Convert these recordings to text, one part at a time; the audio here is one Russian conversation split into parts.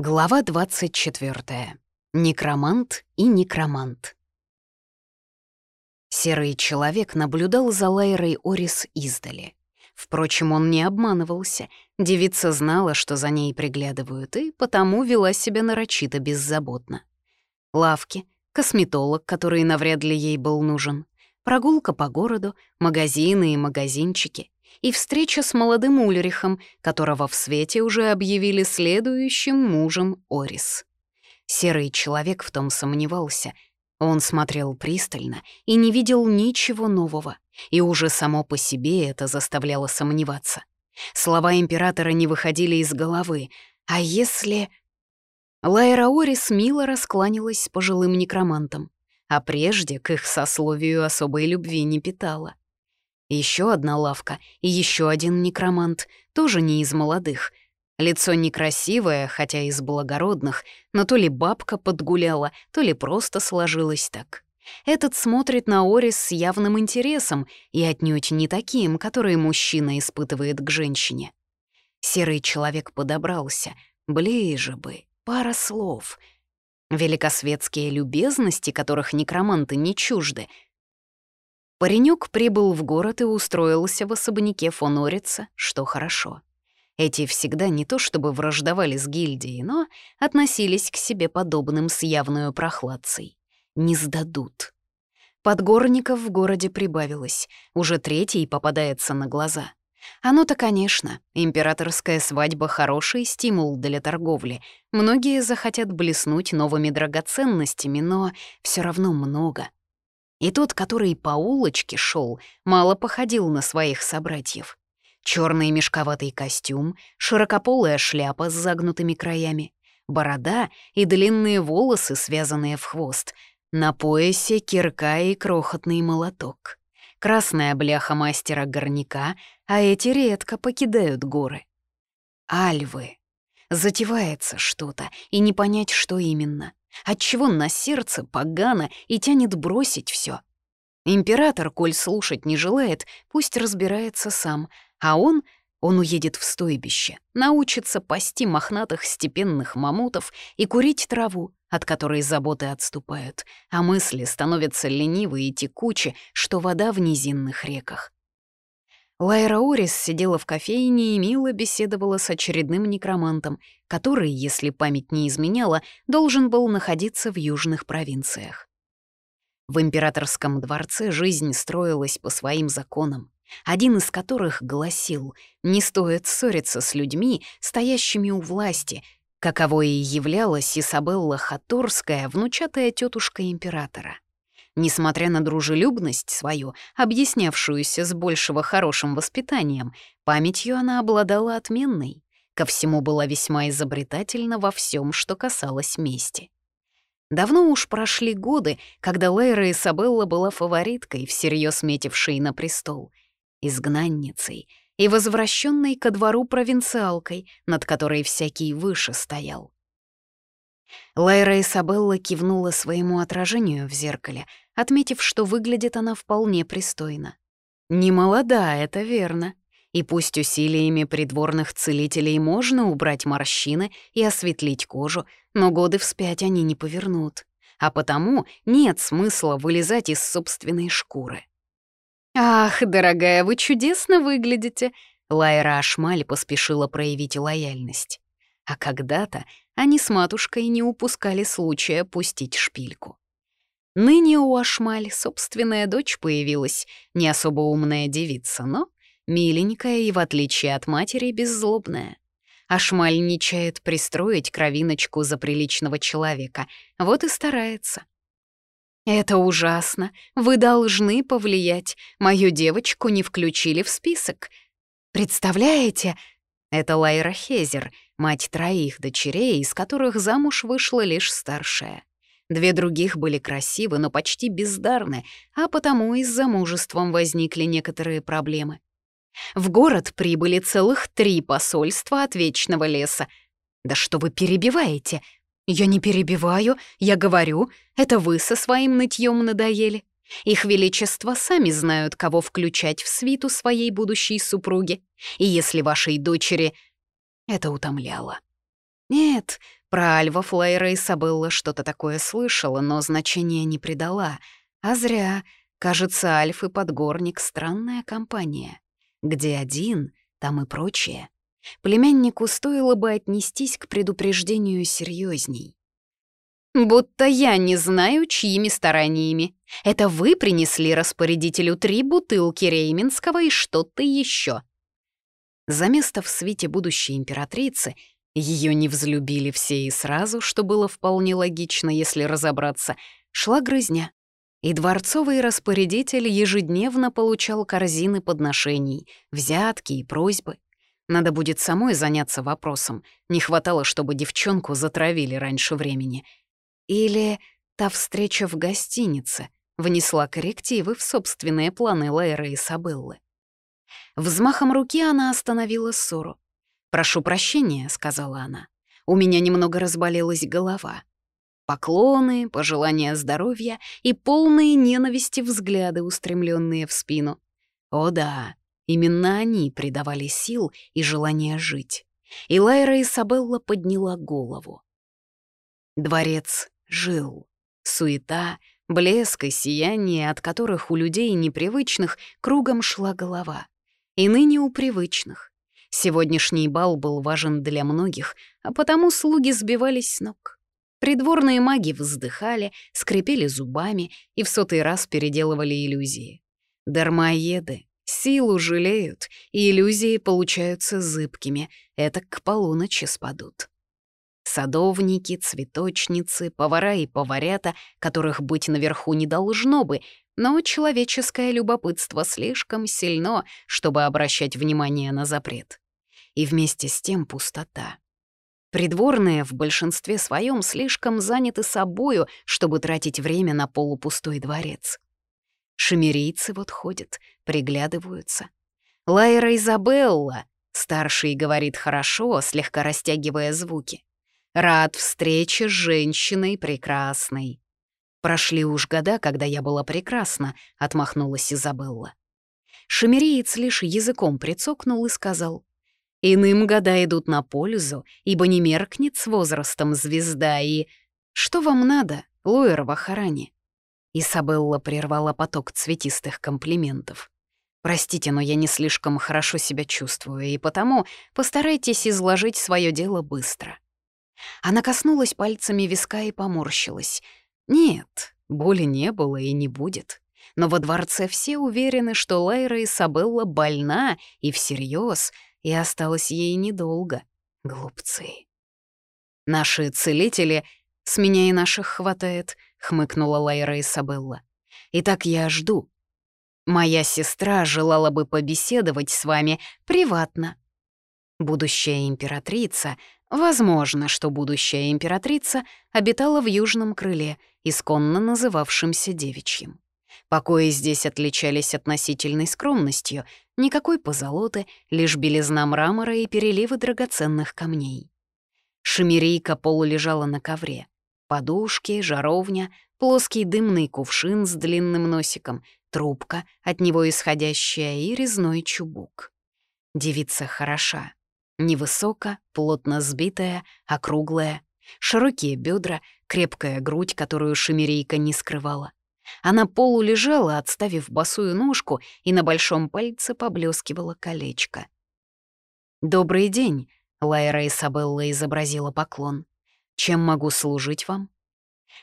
Глава 24. Некромант и некромант. Серый человек наблюдал за Лайрой Орис издали. Впрочем, он не обманывался. Девица знала, что за ней приглядывают, и потому вела себя нарочито беззаботно. Лавки, косметолог, который навряд ли ей был нужен, прогулка по городу, магазины и магазинчики — и встреча с молодым Ульрихом, которого в свете уже объявили следующим мужем Орис. Серый человек в том сомневался. Он смотрел пристально и не видел ничего нового, и уже само по себе это заставляло сомневаться. Слова императора не выходили из головы. А если... Лайра Орис мило раскланялась с пожилым некромантом, а прежде к их сословию особой любви не питала. Еще одна лавка и еще один некромант, тоже не из молодых. Лицо некрасивое, хотя из благородных, но то ли бабка подгуляла, то ли просто сложилось так. Этот смотрит на Орис с явным интересом и отнюдь не таким, который мужчина испытывает к женщине. Серый человек подобрался. Ближе бы, пара слов. Великосветские любезности, которых некроманты не чужды — Паренек прибыл в город и устроился в особняке фон Орица, что хорошо. Эти всегда не то чтобы враждовали с гильдией, но относились к себе подобным с явную прохладцей. Не сдадут. Подгорников в городе прибавилось, уже третий попадается на глаза. Оно-то, конечно, императорская свадьба — хороший стимул для торговли. Многие захотят блеснуть новыми драгоценностями, но все равно много — и тот, который по улочке шел, мало походил на своих собратьев. Черный мешковатый костюм, широкополая шляпа с загнутыми краями, борода и длинные волосы, связанные в хвост, на поясе кирка и крохотный молоток. Красная бляха мастера горняка, а эти редко покидают горы. Альвы. Затевается что-то, и не понять, что именно. Отчего на сердце погано и тянет бросить все. Император, коль слушать не желает, пусть разбирается сам, а он, он уедет в стойбище, научится пасти мохнатых степенных мамутов и курить траву, от которой заботы отступают, а мысли становятся ленивые и текучи, что вода в низинных реках. Лайра Орис сидела в кофейне и мило беседовала с очередным некромантом, который, если память не изменяла, должен был находиться в южных провинциях. В императорском дворце жизнь строилась по своим законам, один из которых гласил «не стоит ссориться с людьми, стоящими у власти», каковой и являлась Исабелла Хаторская, внучатая тетушка императора. Несмотря на дружелюбность свою, объяснявшуюся с большего хорошим воспитанием, памятью она обладала отменной. Ко всему была весьма изобретательна во всем, что касалось мести. Давно уж прошли годы, когда Лейра Исабелла была фавориткой, всерьез метившей на престол, изгнанницей и возвращенной ко двору провинциалкой, над которой всякий выше стоял. Лайра Исабелла кивнула своему отражению в зеркале, отметив, что выглядит она вполне пристойно. Не молода, это верно. И пусть усилиями придворных целителей можно убрать морщины и осветлить кожу, но годы вспять они не повернут. А потому нет смысла вылезать из собственной шкуры. «Ах, дорогая, вы чудесно выглядите!» Лайра Ашмаль поспешила проявить лояльность. А когда-то они с матушкой не упускали случая пустить шпильку. Ныне у Ашмаль собственная дочь появилась, не особо умная девица, но миленькая и, в отличие от матери, беззлобная. Ашмаль не чает пристроить кровиночку за приличного человека, вот и старается. «Это ужасно. Вы должны повлиять. Мою девочку не включили в список. Представляете?» Это Лайра Хезер — мать троих дочерей, из которых замуж вышла лишь старшая. Две других были красивы, но почти бездарны, а потому и с замужеством возникли некоторые проблемы. В город прибыли целых три посольства от Вечного леса. «Да что вы перебиваете?» «Я не перебиваю, я говорю, это вы со своим нытьем надоели. Их величество сами знают, кого включать в свиту своей будущей супруги. И если вашей дочери это утомляло. Нет, про альвов Лайра Сабелла что-то такое слышала, но значения не придала. А зря. Кажется, Альф и Подгорник — странная компания. Где один, там и прочее. Племяннику стоило бы отнестись к предупреждению серьезней. «Будто я не знаю, чьими стараниями. Это вы принесли распорядителю три бутылки рейминского и что-то еще. За место в свете будущей императрицы ее не взлюбили все и сразу, что было вполне логично, если разобраться, шла грызня. И дворцовый распорядитель ежедневно получал корзины подношений, взятки и просьбы. Надо будет самой заняться вопросом. Не хватало, чтобы девчонку затравили раньше времени. Или та встреча в гостинице внесла коррективы в собственные планы Лейры и Сабеллы. Взмахом руки она остановила ссору. «Прошу прощения», — сказала она. «У меня немного разболелась голова». Поклоны, пожелания здоровья и полные ненависти взгляды, устремленные в спину. О да, именно они придавали сил и желание жить. И Лайра Изабелла подняла голову. Дворец жил. Суета, блеск и сияние, от которых у людей непривычных кругом шла голова. И ныне у привычных. Сегодняшний бал был важен для многих, а потому слуги сбивались с ног. Придворные маги вздыхали, скрипели зубами и в сотый раз переделывали иллюзии. Дармоеды силу жалеют, и иллюзии получаются зыбкими, это к полуночи спадут. Садовники, цветочницы, повара и поварята, которых быть наверху не должно бы, но человеческое любопытство слишком сильно, чтобы обращать внимание на запрет. И вместе с тем пустота. Придворные в большинстве своем слишком заняты собою, чтобы тратить время на полупустой дворец. Шемерийцы вот ходят, приглядываются. Лайра Изабелла, старший говорит хорошо, слегка растягивая звуки. Рад встрече с женщиной прекрасной. «Прошли уж года, когда я была прекрасна», — отмахнулась Изабелла. Шемериец лишь языком прицокнул и сказал, «Иным года идут на пользу, ибо не меркнет с возрастом звезда и...» «Что вам надо, Луэр Вахарани?» Изабелла прервала поток цветистых комплиментов. «Простите, но я не слишком хорошо себя чувствую, и потому постарайтесь изложить свое дело быстро». Она коснулась пальцами виска и поморщилась — нет, боли не было и не будет. Но во дворце все уверены, что Лайра Исабелла больна и всерьез, и осталось ей недолго. Глупцы. Наши целители, с меня и наших хватает, хмыкнула Лайра Исабелла. Итак, я жду. Моя сестра желала бы побеседовать с вами приватно. Будущая императрица Возможно, что будущая императрица обитала в южном крыле, исконно называвшемся девичьим. Покои здесь отличались относительной скромностью, никакой позолоты, лишь белизна мрамора и переливы драгоценных камней. Шемерийка полулежала на ковре. Подушки, жаровня, плоский дымный кувшин с длинным носиком, трубка, от него исходящая и резной чубук. Девица хороша, Невысоко, плотно сбитая, округлая, широкие бедра, крепкая грудь, которую шемерейка не скрывала. Она полу лежала, отставив босую ножку, и на большом пальце поблескивало колечко. «Добрый день», — Лайра Исабелла изобразила поклон. «Чем могу служить вам?»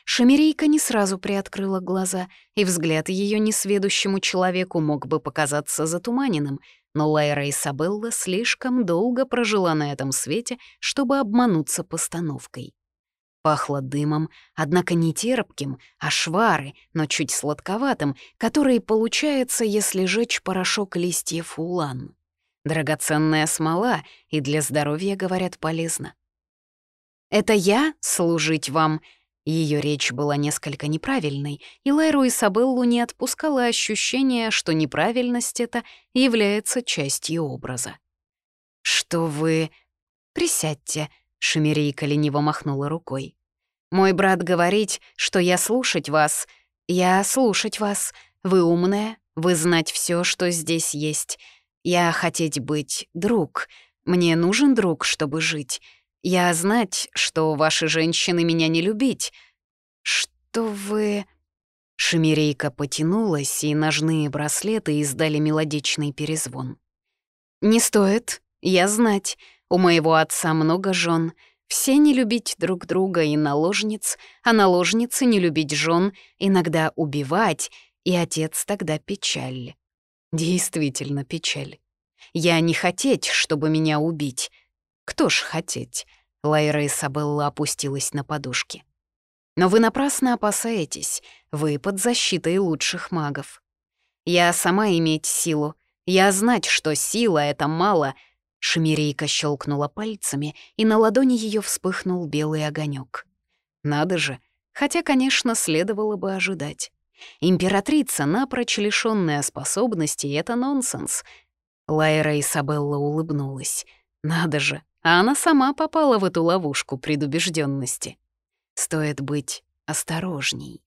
Шемерейка не сразу приоткрыла глаза, и взгляд ее несведущему человеку мог бы показаться затуманенным, но Лайра Исабелла слишком долго прожила на этом свете, чтобы обмануться постановкой. Пахло дымом, однако не терпким, а швары, но чуть сладковатым, который получается, если жечь порошок листьев улан. Драгоценная смола и для здоровья, говорят, полезно. «Это я служить вам?» Ее речь была несколько неправильной, и Лайру Исабеллу не отпускало ощущение, что неправильность эта является частью образа. «Что вы...» «Присядьте», — Шемерейка лениво махнула рукой. «Мой брат говорит, что я слушать вас. Я слушать вас. Вы умная, вы знать все, что здесь есть. Я хотеть быть друг. Мне нужен друг, чтобы жить. Я знать, что ваши женщины меня не любить. Что вы...» Шемерейка потянулась, и ножные браслеты издали мелодичный перезвон. «Не стоит, я знать. У моего отца много жен. Все не любить друг друга и наложниц, а наложницы не любить жен, иногда убивать, и отец тогда печаль. Действительно печаль. Я не хотеть, чтобы меня убить. Кто ж хотеть?» Лайра Исабелла опустилась на подушки. «Но вы напрасно опасаетесь. Вы под защитой лучших магов. Я сама иметь силу. Я знать, что сила — это мало, Шемерейка щелкнула пальцами, и на ладони ее вспыхнул белый огонек. Надо же, хотя, конечно, следовало бы ожидать. Императрица, напрочь лишённая способностей, — это нонсенс. Лайра Исабелла улыбнулась. Надо же, а она сама попала в эту ловушку предубежденности. Стоит быть осторожней.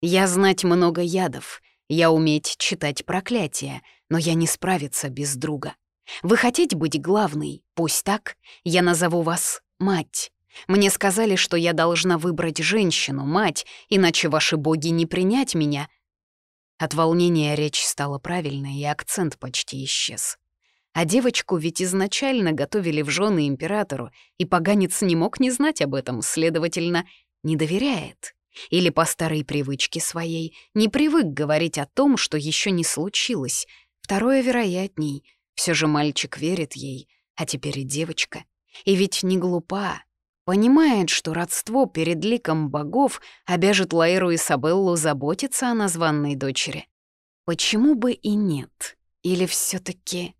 Я знать много ядов, я уметь читать проклятия, но я не справиться без друга. Вы хотите быть главной? Пусть так. Я назову вас мать. Мне сказали, что я должна выбрать женщину, мать, иначе ваши боги не принять меня. От волнения речь стала правильной, и акцент почти исчез. А девочку ведь изначально готовили в жены императору, и поганец не мог не знать об этом, следовательно, не доверяет. Или по старой привычке своей не привык говорить о том, что еще не случилось. Второе вероятней — все же мальчик верит ей, а теперь и девочка. И ведь не глупа. Понимает, что родство перед ликом богов обяжет Лайру и Сабеллу заботиться о названной дочери. Почему бы и нет? Или все таки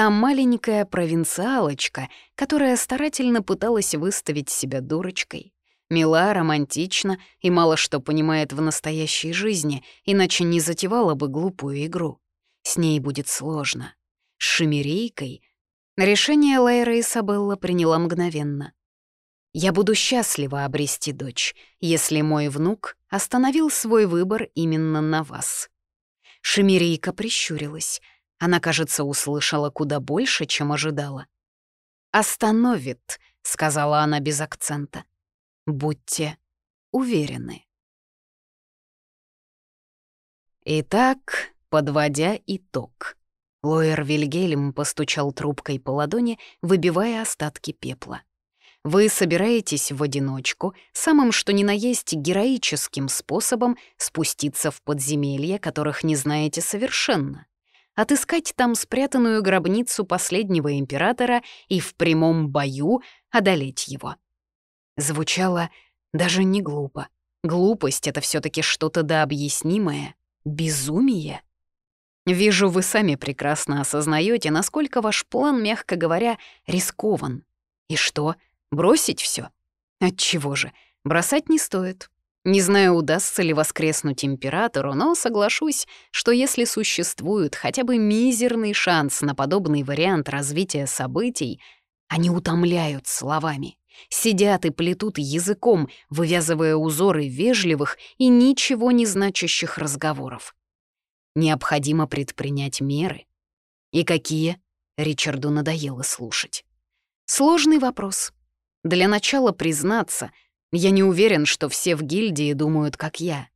Та маленькая провинциалочка, которая старательно пыталась выставить себя дурочкой. Мила, романтична и мало что понимает в настоящей жизни, иначе не затевала бы глупую игру. С ней будет сложно с шемерейкой, решение Лейра Исабелла приняла мгновенно. «Я буду счастлива обрести дочь, если мой внук остановил свой выбор именно на вас». Шемерейка прищурилась. Она, кажется, услышала куда больше, чем ожидала. «Остановит», — сказала она без акцента. «Будьте уверены». Итак, подводя итог. Лоер Вильгельм постучал трубкой по ладони, выбивая остатки пепла. «Вы собираетесь в одиночку, самым что ни на есть героическим способом спуститься в подземелья, которых не знаете совершенно, отыскать там спрятанную гробницу последнего императора и в прямом бою одолеть его». Звучало даже не глупо. Глупость — это все таки что-то дообъяснимое. Безумие — Вижу, вы сами прекрасно осознаете, насколько ваш план, мягко говоря, рискован. И что, бросить все? Отчего же? Бросать не стоит. Не знаю, удастся ли воскреснуть императору, но соглашусь, что если существует хотя бы мизерный шанс на подобный вариант развития событий, они утомляют словами, сидят и плетут языком, вывязывая узоры вежливых и ничего не значащих разговоров. Необходимо предпринять меры. И какие? Ричарду надоело слушать. Сложный вопрос. Для начала признаться, я не уверен, что все в гильдии думают, как я.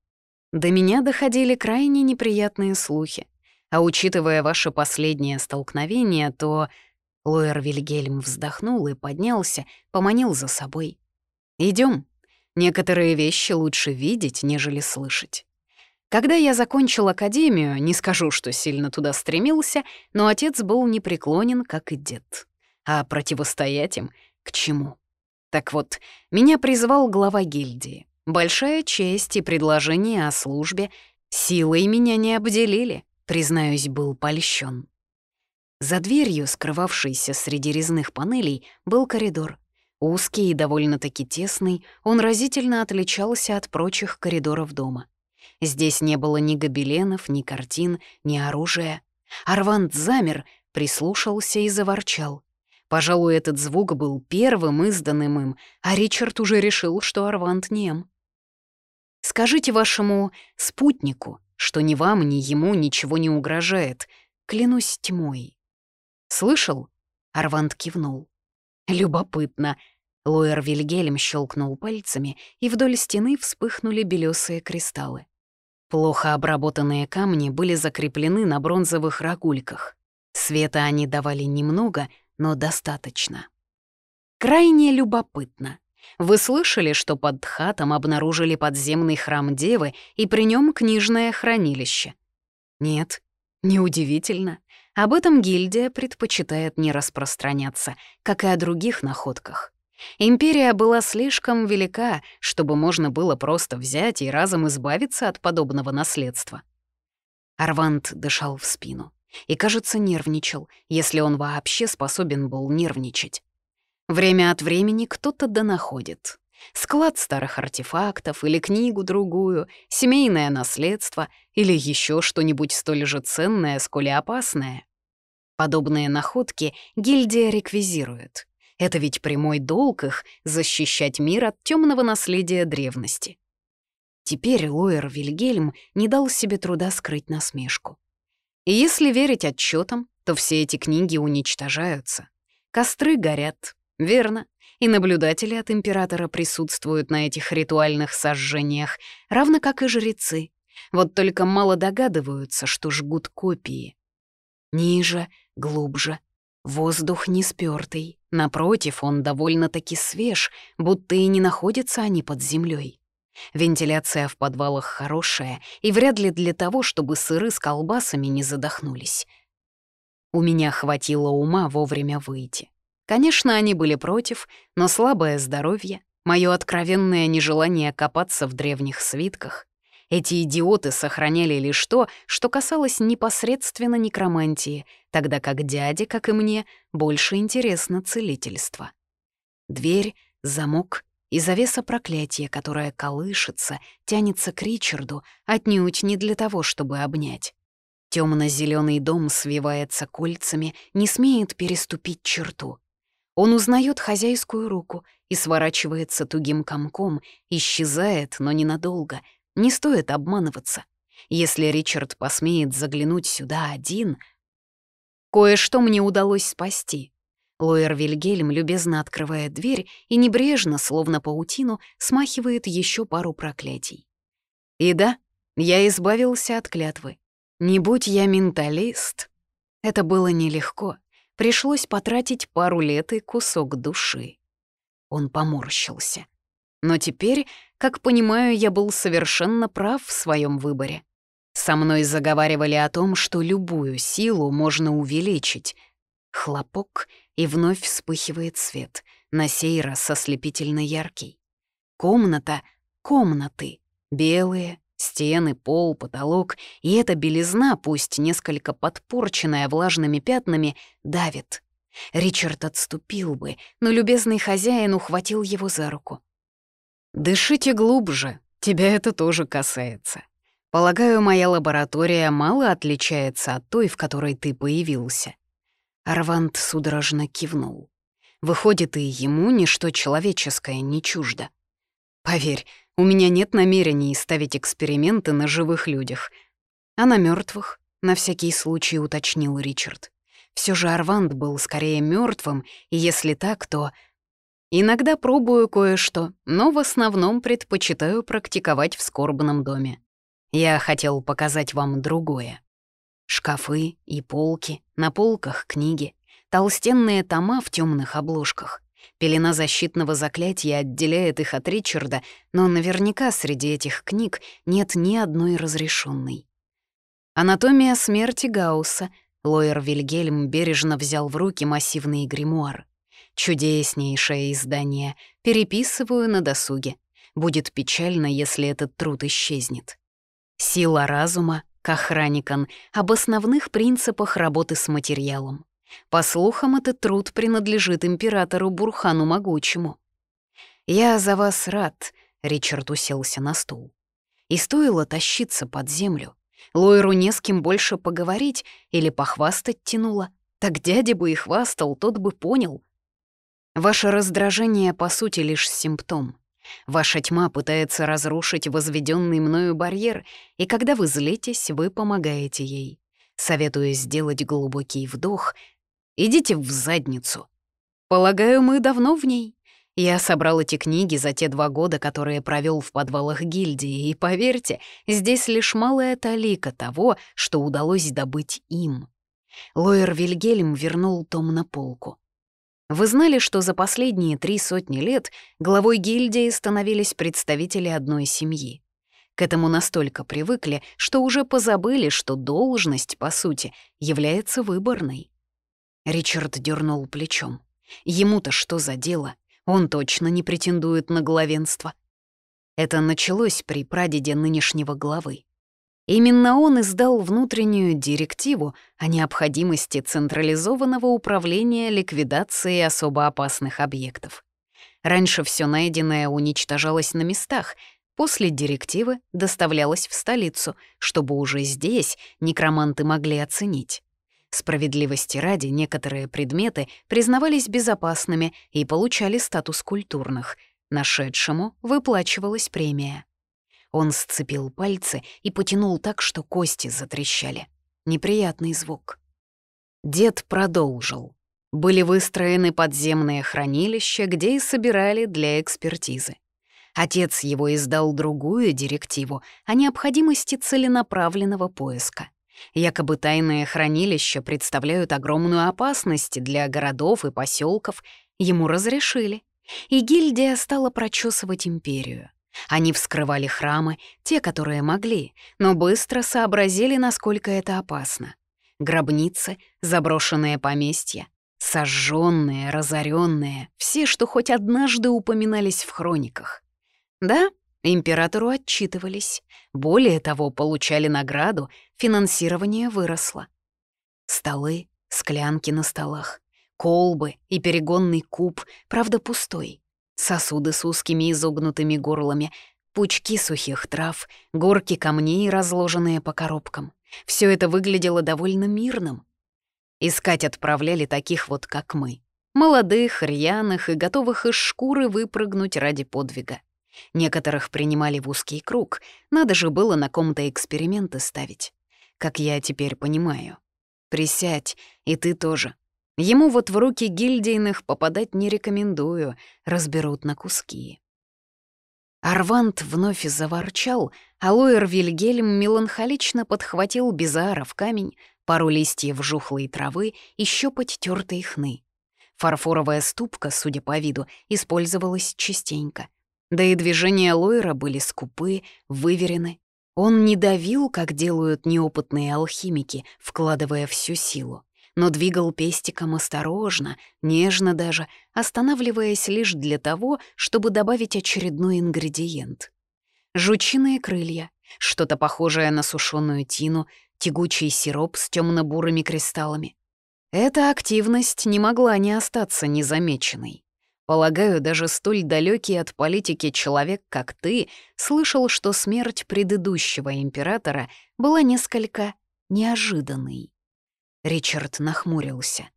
До меня доходили крайне неприятные слухи. А учитывая ваше последнее столкновение, то... Лоер Вильгельм вздохнул и поднялся, поманил за собой. Идем. Некоторые вещи лучше видеть, нежели слышать. Когда я закончил академию, не скажу, что сильно туда стремился, но отец был непреклонен, как и дед. А противостоять им к чему? Так вот, меня призвал глава гильдии. Большая честь и предложение о службе. Силой меня не обделили, признаюсь, был польщен. За дверью, скрывавшейся среди резных панелей, был коридор. Узкий и довольно-таки тесный, он разительно отличался от прочих коридоров дома. Здесь не было ни гобеленов, ни картин, ни оружия. Арвант замер, прислушался и заворчал. Пожалуй, этот звук был первым изданным им, а Ричард уже решил, что Арвант нем. «Скажите вашему спутнику, что ни вам, ни ему ничего не угрожает. Клянусь тьмой». «Слышал?» — Арвант кивнул. Любопытно. Лоер Вильгельм щелкнул пальцами, и вдоль стены вспыхнули белесые кристаллы. Плохо обработанные камни были закреплены на бронзовых рогульках. Света они давали немного, но достаточно. Крайне любопытно. Вы слышали, что под Дхатом обнаружили подземный храм Девы и при нем книжное хранилище? Нет, неудивительно. Об этом гильдия предпочитает не распространяться, как и о других находках. Империя была слишком велика, чтобы можно было просто взять и разом избавиться от подобного наследства. Арвант дышал в спину и, кажется, нервничал, если он вообще способен был нервничать. Время от времени кто-то донаходит. Склад старых артефактов или книгу-другую, семейное наследство или еще что-нибудь столь же ценное, сколь и опасное. Подобные находки гильдия реквизирует. Это ведь прямой долг их — защищать мир от темного наследия древности. Теперь Лоер Вильгельм не дал себе труда скрыть насмешку. И если верить отчетам, то все эти книги уничтожаются. Костры горят, верно, и наблюдатели от императора присутствуют на этих ритуальных сожжениях, равно как и жрецы. Вот только мало догадываются, что жгут копии. Ниже, глубже. Воздух не спёртый. Напротив, он довольно-таки свеж, будто и не находятся они под землей. Вентиляция в подвалах хорошая и вряд ли для того, чтобы сыры с колбасами не задохнулись. У меня хватило ума вовремя выйти. Конечно, они были против, но слабое здоровье, мое откровенное нежелание копаться в древних свитках. Эти идиоты сохраняли лишь то, что касалось непосредственно некромантии, тогда как дяде, как и мне, больше интересно целительство. Дверь, замок и завеса проклятия, которая колышется, тянется к Ричарду, отнюдь не для того, чтобы обнять. Темно-зеленый дом свивается кольцами, не смеет переступить черту. Он узнает хозяйскую руку и сворачивается тугим комком, исчезает, но ненадолго. Не стоит обманываться. Если Ричард посмеет заглянуть сюда один... Кое-что мне удалось спасти. Лоер Вильгельм любезно открывает дверь и небрежно, словно паутину, смахивает еще пару проклятий. И да, я избавился от клятвы. Не будь я менталист. Это было нелегко. Пришлось потратить пару лет и кусок души. Он поморщился. Но теперь, как понимаю, я был совершенно прав в своем выборе. Со мной заговаривали о том, что любую силу можно увеличить. Хлопок, и вновь вспыхивает свет, на сей раз ослепительно яркий. Комната, комнаты, белые, стены, пол, потолок, и эта белизна, пусть несколько подпорченная влажными пятнами, давит. Ричард отступил бы, но любезный хозяин ухватил его за руку. «Дышите глубже, тебя это тоже касается. Полагаю, моя лаборатория мало отличается от той, в которой ты появился». Арвант судорожно кивнул. Выходит, и ему ничто человеческое не чуждо. Поверь, у меня нет намерений ставить эксперименты на живых людях. А на мертвых, на всякий случай уточнил Ричард. Все же Арвант был скорее мертвым, и если так, то... Иногда пробую кое-что, но в основном предпочитаю практиковать в скорбном доме. Я хотел показать вам другое. Шкафы и полки, на полках книги, толстенные тома в темных обложках. Пелена защитного заклятия отделяет их от Ричарда, но наверняка среди этих книг нет ни одной разрешенной. Анатомия смерти Гаусса. Лоер Вильгельм бережно взял в руки массивный гримуар. Чудеснейшее издание. Переписываю на досуге. Будет печально, если этот труд исчезнет. Сила разума, Кахраникан об основных принципах работы с материалом. По слухам, этот труд принадлежит императору Бурхану Могучему. «Я за вас рад», — Ричард уселся на стул. И стоило тащиться под землю. Лойру не с кем больше поговорить или похвастать тянуло. Так дядя бы и хвастал, тот бы понял. Ваше раздражение, по сути, лишь симптом. Ваша тьма пытается разрушить возведенный мною барьер, и когда вы злитесь, вы помогаете ей. Советую сделать глубокий вдох. Идите в задницу. Полагаю, мы давно в ней. Я собрал эти книги за те два года, которые провел в подвалах гильдии, и, поверьте, здесь лишь малая талика того, что удалось добыть им. Лоер Вильгельм вернул том на полку. Вы знали, что за последние три сотни лет главой гильдии становились представители одной семьи? К этому настолько привыкли, что уже позабыли, что должность, по сути, является выборной. Ричард дернул плечом. Ему-то что за дело? Он точно не претендует на главенство. Это началось при прадеде нынешнего главы. Именно он издал внутреннюю директиву о необходимости централизованного управления ликвидацией особо опасных объектов. Раньше все найденное уничтожалось на местах, после директивы доставлялось в столицу, чтобы уже здесь некроманты могли оценить. Справедливости ради, некоторые предметы признавались безопасными и получали статус культурных. Нашедшему выплачивалась премия. Он сцепил пальцы и потянул так, что кости затрещали. Неприятный звук. Дед продолжил. Были выстроены подземные хранилища, где и собирали для экспертизы. Отец его издал другую директиву о необходимости целенаправленного поиска. Якобы тайные хранилища представляют огромную опасность для городов и поселков. Ему разрешили. И гильдия стала прочесывать империю. Они вскрывали храмы, те, которые могли, но быстро сообразили, насколько это опасно. Гробницы, заброшенные поместья, сожженные, разоренные, все, что хоть однажды упоминались в хрониках. Да, императору отчитывались. Более того, получали награду, финансирование выросло. Столы, склянки на столах, колбы и перегонный куб, правда, пустой сосуды с узкими изогнутыми горлами, пучки сухих трав, горки камней, разложенные по коробкам. Все это выглядело довольно мирным. Искать отправляли таких вот, как мы. Молодых, рьяных и готовых из шкуры выпрыгнуть ради подвига. Некоторых принимали в узкий круг, надо же было на ком-то эксперименты ставить. Как я теперь понимаю. Присядь, и ты тоже. Ему вот в руки гильдейных попадать не рекомендую, разберут на куски. Арвант вновь заворчал, а Лоер Вильгельм меланхолично подхватил Безара в камень, пару листьев жухлой травы и щепоть тёртой хны. Фарфоровая ступка, судя по виду, использовалась частенько. Да и движения Лойера были скупы, выверены. Он не давил, как делают неопытные алхимики, вкладывая всю силу но двигал пестиком осторожно, нежно даже, останавливаясь лишь для того, чтобы добавить очередной ингредиент. Жучиные крылья, что-то похожее на сушеную тину, тягучий сироп с темно-бурыми кристаллами. Эта активность не могла не остаться незамеченной. Полагаю, даже столь далекий от политики человек, как ты, слышал, что смерть предыдущего императора была несколько неожиданной. Ричард нахмурился.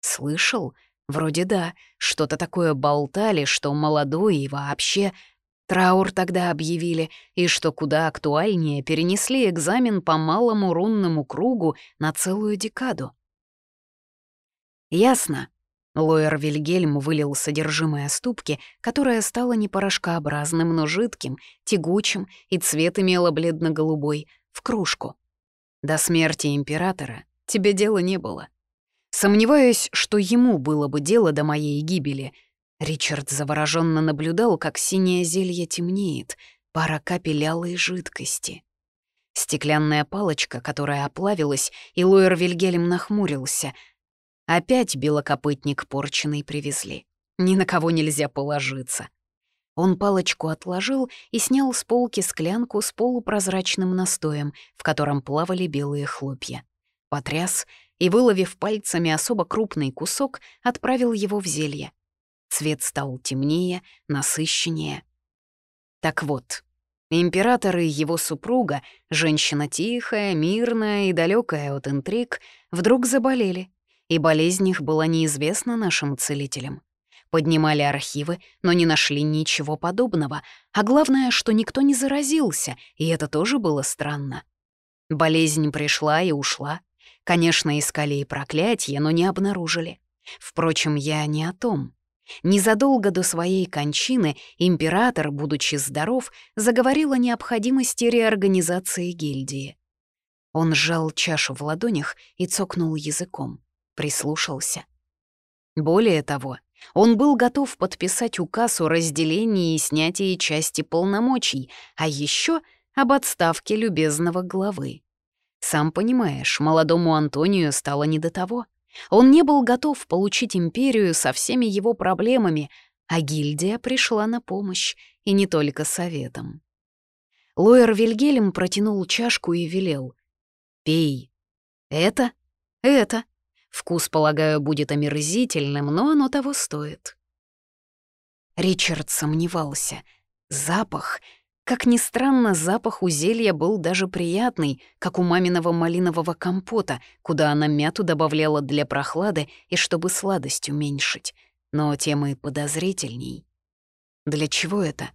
«Слышал? Вроде да. Что-то такое болтали, что молодой и вообще...» Траур тогда объявили, и что куда актуальнее, перенесли экзамен по малому рунному кругу на целую декаду. «Ясно». Лоер Вильгельм вылил содержимое ступки, которая стала не порошкообразным, но жидким, тягучим, и цвет имела бледно-голубой, в кружку. До смерти императора тебе дела не было. Сомневаюсь, что ему было бы дело до моей гибели. Ричард завороженно наблюдал, как синее зелье темнеет, пара капель алой жидкости. Стеклянная палочка, которая оплавилась, и Луэр Вильгельм нахмурился. Опять белокопытник порченый привезли. Ни на кого нельзя положиться. Он палочку отложил и снял с полки склянку с полупрозрачным настоем, в котором плавали белые хлопья потряс и, выловив пальцами особо крупный кусок, отправил его в зелье. Цвет стал темнее, насыщеннее. Так вот, император и его супруга, женщина тихая, мирная и далекая от интриг, вдруг заболели, и болезнь их была неизвестна нашим целителям. Поднимали архивы, но не нашли ничего подобного, а главное, что никто не заразился, и это тоже было странно. Болезнь пришла и ушла, Конечно, искали и проклятие, но не обнаружили. Впрочем, я не о том. Незадолго до своей кончины император, будучи здоров, заговорил о необходимости реорганизации гильдии. Он сжал чашу в ладонях и цокнул языком, прислушался. Более того, он был готов подписать указ о разделении и снятии части полномочий, а еще об отставке любезного главы. Сам понимаешь, молодому Антонию стало не до того. Он не был готов получить империю со всеми его проблемами, а гильдия пришла на помощь, и не только советом. Лоер Вильгельм протянул чашку и велел. «Пей. Это? Это. Вкус, полагаю, будет омерзительным, но оно того стоит». Ричард сомневался. Запах как ни странно, запах у зелья был даже приятный, как у маминого малинового компота, куда она мяту добавляла для прохлады и чтобы сладость уменьшить. Но тем и подозрительней. Для чего это?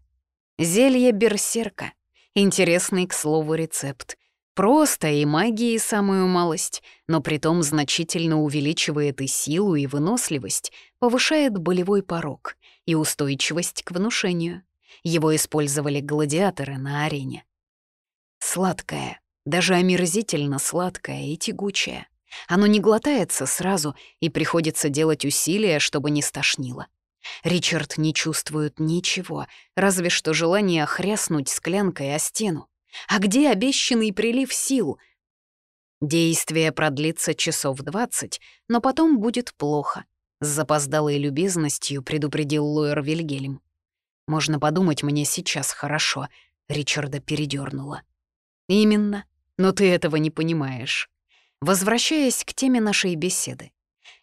Зелье берсерка. Интересный, к слову, рецепт. Просто и магии самую малость, но притом значительно увеличивает и силу, и выносливость, повышает болевой порог и устойчивость к внушению. Его использовали гладиаторы на арене. Сладкое, даже омерзительно сладкое и тягучее. Оно не глотается сразу, и приходится делать усилия, чтобы не стошнило. Ричард не чувствует ничего, разве что желание хряснуть склянкой о стену. А где обещанный прилив сил? Действие продлится часов двадцать, но потом будет плохо. С запоздалой любезностью предупредил Луэр Вильгельм. Можно подумать, мне сейчас хорошо. Ричарда передернула. Именно. Но ты этого не понимаешь. Возвращаясь к теме нашей беседы.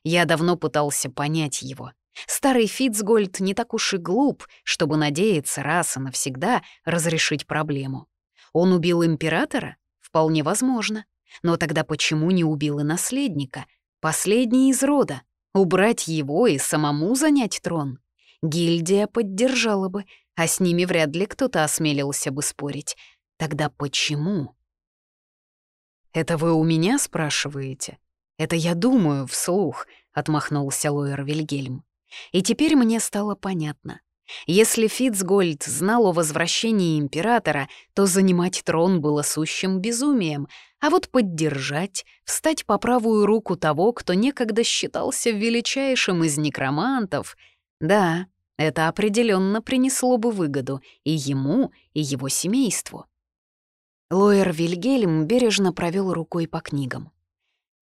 Я давно пытался понять его. Старый Фитцгольд не так уж и глуп, чтобы надеяться раз и навсегда разрешить проблему. Он убил императора? Вполне возможно. Но тогда почему не убил и наследника? Последний из рода. Убрать его и самому занять трон? Гильдия поддержала бы, а с ними вряд ли кто-то осмелился бы спорить. Тогда почему? «Это вы у меня спрашиваете?» «Это я думаю вслух», — отмахнулся Лоер Вильгельм. И теперь мне стало понятно. Если Фитцгольд знал о возвращении императора, то занимать трон было сущим безумием, а вот поддержать, встать по правую руку того, кто некогда считался величайшим из некромантов, да, это определенно принесло бы выгоду и ему, и его семейству. Лоер Вильгельм бережно провел рукой по книгам.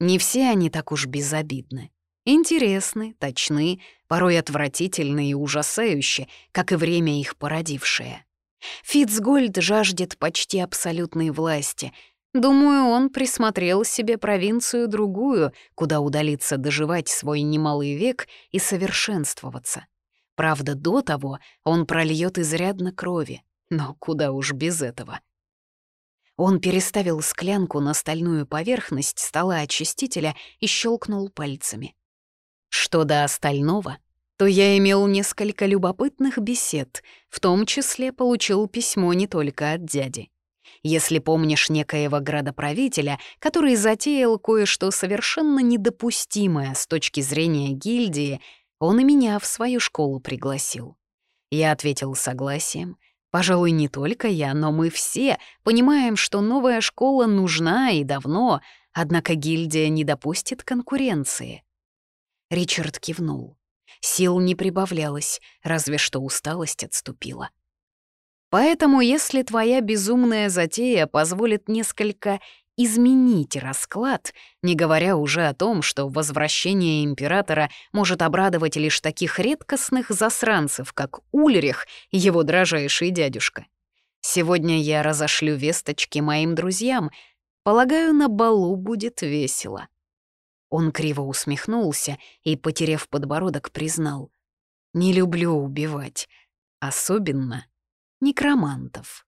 Не все они так уж безобидны. Интересны, точны, порой отвратительны и ужасающие, как и время их породившее. Фитцгольд жаждет почти абсолютной власти. Думаю, он присмотрел себе провинцию другую, куда удалиться доживать свой немалый век и совершенствоваться. Правда, до того он прольет изрядно крови, но куда уж без этого. Он переставил склянку на стальную поверхность стола очистителя и щелкнул пальцами. Что до остального, то я имел несколько любопытных бесед, в том числе получил письмо не только от дяди. Если помнишь некоего градоправителя, который затеял кое-что совершенно недопустимое с точки зрения гильдии, он и меня в свою школу пригласил. Я ответил согласием. Пожалуй, не только я, но мы все понимаем, что новая школа нужна и давно, однако гильдия не допустит конкуренции. Ричард кивнул. Сил не прибавлялось, разве что усталость отступила. Поэтому, если твоя безумная затея позволит несколько изменить расклад, не говоря уже о том, что возвращение императора может обрадовать лишь таких редкостных засранцев, как Ульрих его дрожайший дядюшка. Сегодня я разошлю весточки моим друзьям. Полагаю, на балу будет весело. Он криво усмехнулся и, потеряв подбородок, признал. «Не люблю убивать, особенно некромантов».